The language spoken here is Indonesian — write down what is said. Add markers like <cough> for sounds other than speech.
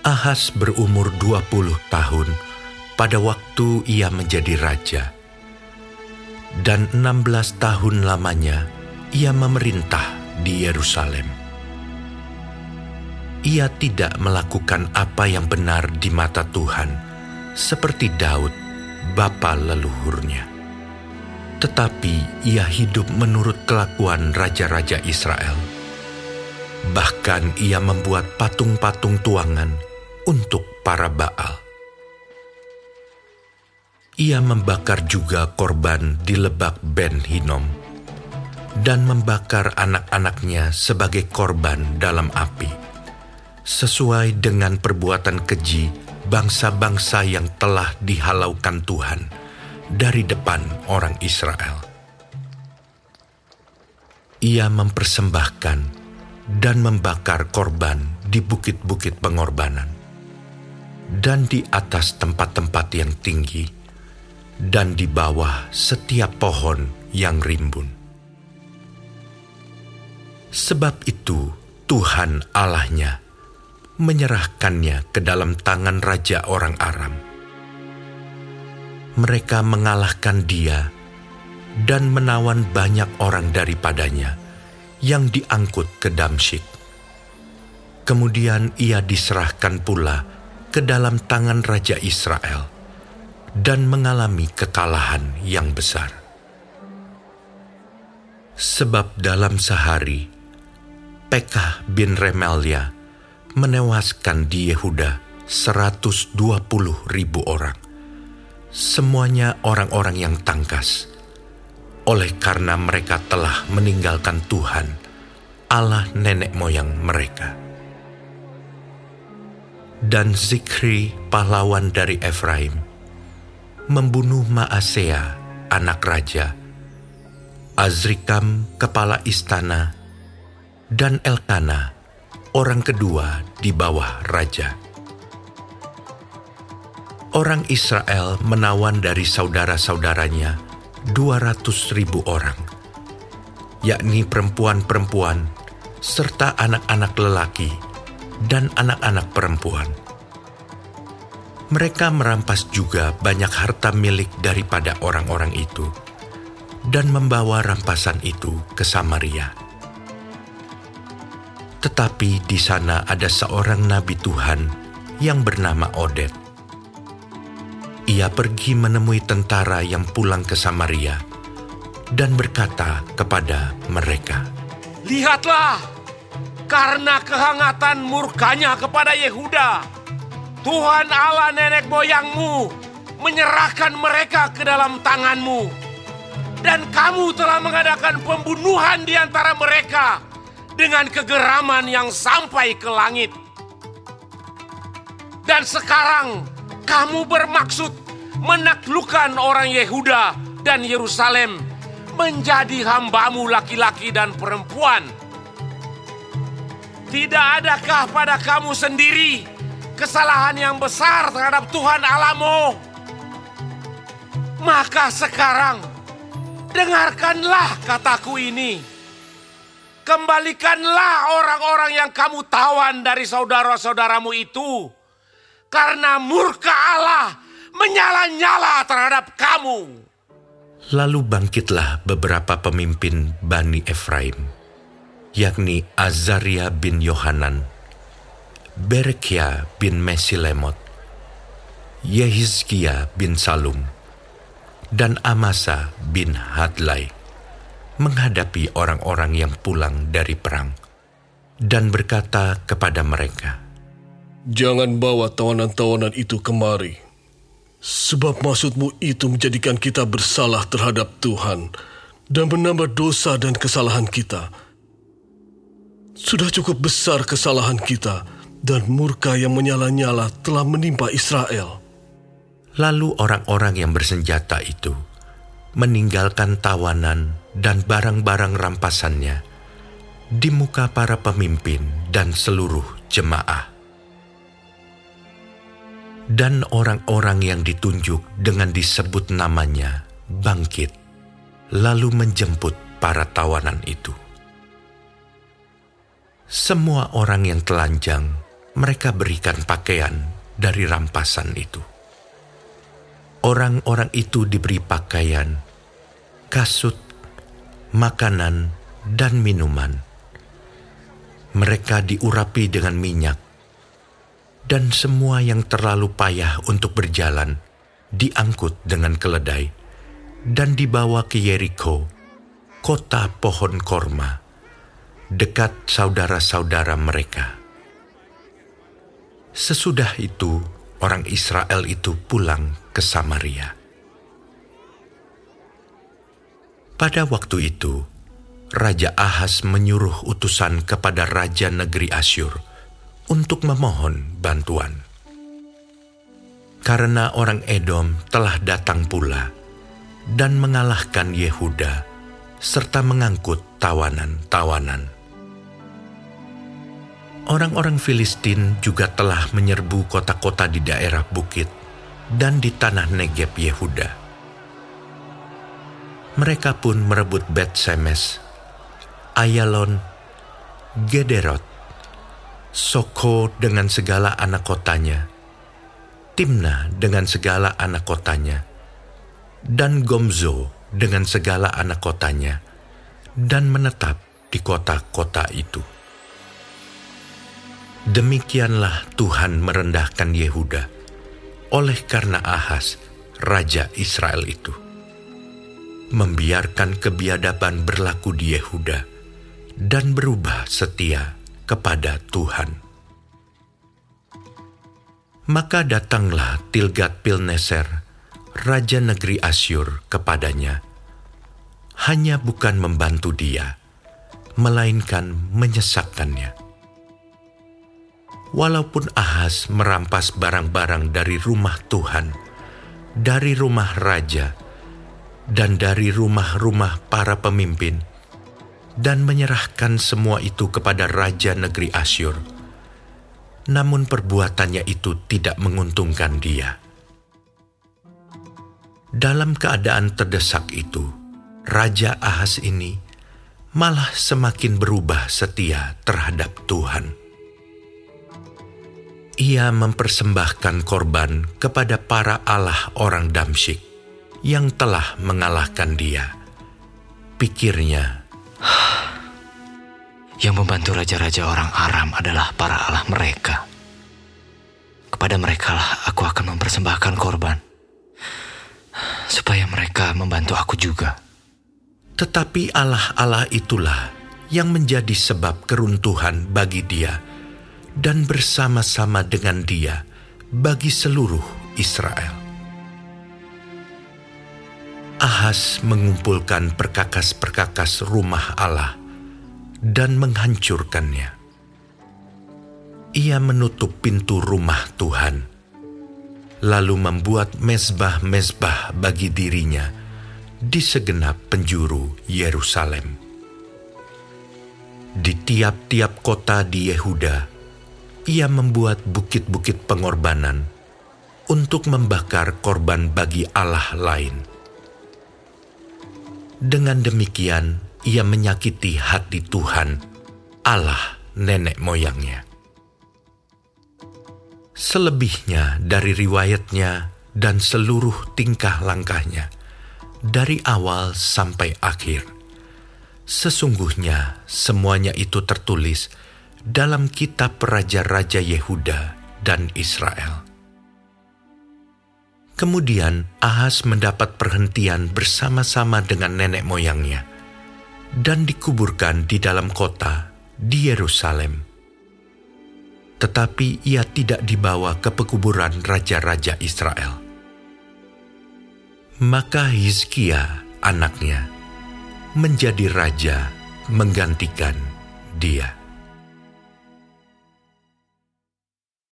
Ahas berumur 20 tahun pada waktu ia menjadi raja. Dan 16 tahun lamanya ia memerintah di Yerusalem. Ia tidak melakukan apa yang benar di mata Tuhan, seperti Daud, bapa leluhurnya. Tetapi ia hidup menurut kelakuan raja-raja Israel. Bahkan ia membuat patung-patung tuangan untuk para Baal. Ia membakar juga korban di lebak Ben Hinom dan membakar anak-anaknya sebagai korban dalam api, sesuai dengan perbuatan keji bangsa-bangsa yang telah dihalaukan Tuhan dari depan orang Israel. Ia mempersembahkan dan membakar korban di bukit-bukit pengorbanan dan di atas tempat-tempat yang tinggi dan di bawah setiap pohon yang rimbun. Sebab itu Tuhan Allahnya menyerahkannya ke dalam tangan raja orang Aram mereka mengalahkan dia dan menawan banyak orang daripadanya yang diangkut ke Damsyik. Kemudian ia diserahkan pula ke dalam tangan Raja Israel dan mengalami kekalahan yang besar. Sebab dalam sehari, Pekah bin Remelia menewaskan di Yehuda 120 ribu orang semuanya orang-orang yang tangkas, oleh karena mereka telah meninggalkan Tuhan, Allah nenek moyang mereka. Dan Zikri, pahlawan dari Efraim, membunuh Maasea, anak raja, Azrikam, kepala istana, dan Elkana, orang kedua di bawah raja. Orang Israel menawan dari saudara-saudaranya 200 ribu orang, yakni perempuan-perempuan serta anak-anak lelaki dan anak-anak perempuan. Mereka merampas juga banyak harta milik daripada orang-orang itu dan membawa rampasan itu ke Samaria. Tetapi di sana ada seorang nabi Tuhan yang bernama Odet ia pergi menemui tentara yang pulang ke Samaria dan berkata kepada mereka, Lihatlah, karena kehangatan murkanya kepada Yehuda, Tuhan Allah nenek moyangmu menyerahkan mereka ke dalam tanganmu. Dan kamu telah mengadakan pembunuhan di antara mereka dengan kegeraman yang sampai ke langit. Dan sekarang kamu bermaksud menaklukkan orang Yehuda dan Yerusalem menjadi hambamu laki-laki dan perempuan. Tidak adakah pada kamu sendiri kesalahan yang besar terhadap Tuhan Alamu? Maka sekarang dengarkanlah kataku ini. Kembalikanlah orang-orang yang kamu tawan dari saudara-saudaramu itu karena murka Allah menyala-nyala terhadap kamu. Lalu bangkitlah beberapa pemimpin Bani Efraim, yakni Azaria bin Yohanan, Berekia bin Mesilemot, Yehizkia bin Salum, dan Amasa bin Hadlai, menghadapi orang-orang yang pulang dari perang, dan berkata kepada mereka, Jangan bawa tawanan-tawanan itu kemari. Sebab maksudmu itu menjadikan kita bersalah terhadap Tuhan dan menambah dosa dan kesalahan kita. Sudah cukup besar kesalahan kita dan murka yang menyala-nyala telah menimpa Israel. Lalu orang-orang yang bersenjata itu meninggalkan tawanan dan barang-barang rampasannya di muka para pemimpin dan seluruh jemaah dan orang-orang yang ditunjuk dengan disebut namanya bangkit, lalu menjemput para tawanan itu. Semua orang yang telanjang mereka berikan pakaian dari rampasan itu. Orang-orang itu diberi pakaian, kasut, makanan, dan minuman. Mereka diurapi dengan minyak, dan semua yang terlalu payah untuk berjalan diangkut dengan keledai dan dibawa ke Yeriko, kota pohon korma, dekat saudara-saudara mereka. Sesudah itu, orang Israel itu pulang ke Samaria. Pada waktu itu, Raja Ahas menyuruh utusan kepada Raja Negeri Asyur untuk memohon bantuan. Karena orang Edom telah datang pula dan mengalahkan Yehuda serta mengangkut tawanan-tawanan. Orang-orang Filistin juga telah menyerbu kota-kota di daerah bukit dan di tanah Negeb Yehuda. Mereka pun merebut Bet Semes, Ayalon, Gederot, Soko dengan segala anak kotanya, Timna dengan segala anak kotanya, dan Gomzo dengan segala anak kotanya, dan menetap di kota-kota itu. Demikianlah Tuhan merendahkan Yehuda oleh karena Ahas, raja Israel itu. Membiarkan kebiadaban berlaku di Yehuda dan berubah setia kepada Tuhan. Maka datanglah Tilgat Pilneser, raja negeri Asyur, kepadanya. Hanya bukan membantu dia, melainkan menyesatkannya walaupun Ahaz merampas barang-barang dari rumah Tuhan, dari rumah raja, dan dari rumah-rumah para pemimpin, dan menyerahkan semua itu kepada raja negeri Asyur. Namun perbuatannya itu tidak menguntungkan dia. Dalam keadaan terdesak itu, Raja Ahaz ini malah semakin berubah setia terhadap Tuhan ia mempersembahkan korban kepada para allah orang Damsyik yang telah mengalahkan dia. Pikirnya, <sighs> yang membantu raja-raja orang Aram adalah para allah mereka. Kepada mereka lah aku akan mempersembahkan korban, <sighs> supaya mereka membantu aku juga. Tetapi allah-allah itulah yang menjadi sebab keruntuhan bagi dia dan bersama-sama dengan dia bagi seluruh Israel. Ahas mengumpulkan perkakas-perkakas rumah Allah dan menghancurkannya. Ia menutup pintu rumah Tuhan, lalu membuat mezbah-mezbah bagi dirinya di segenap penjuru Yerusalem. Di tiap-tiap kota di Yehuda, ia membuat bukit-bukit pengorbanan untuk membakar korban bagi Allah lain. Dengan demikian, ia menyakiti hati Tuhan, Allah nenek moyangnya. Selebihnya dari riwayatnya dan seluruh tingkah langkahnya, dari awal sampai akhir, sesungguhnya semuanya itu tertulis dalam kitab Raja-Raja Yehuda dan Israel. Kemudian Ahas mendapat perhentian bersama-sama dengan nenek moyangnya dan dikuburkan di dalam kota di Yerusalem. Tetapi ia tidak dibawa ke pekuburan raja-raja Israel. Maka Hizkia, anaknya, menjadi raja menggantikan dia.